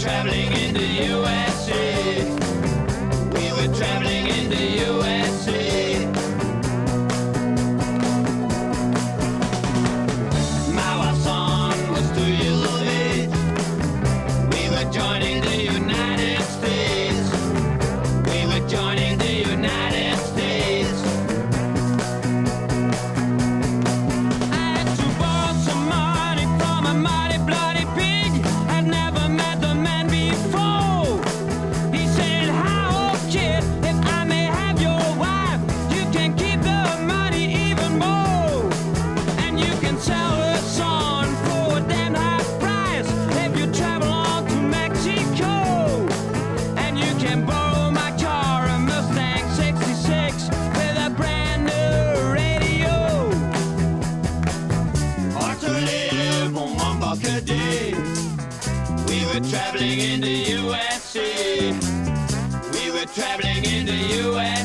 traveling in the USA. We were traveling in the USA. My wife's son was two years. We were joining the day. We were traveling in the USA. We were traveling in the USA.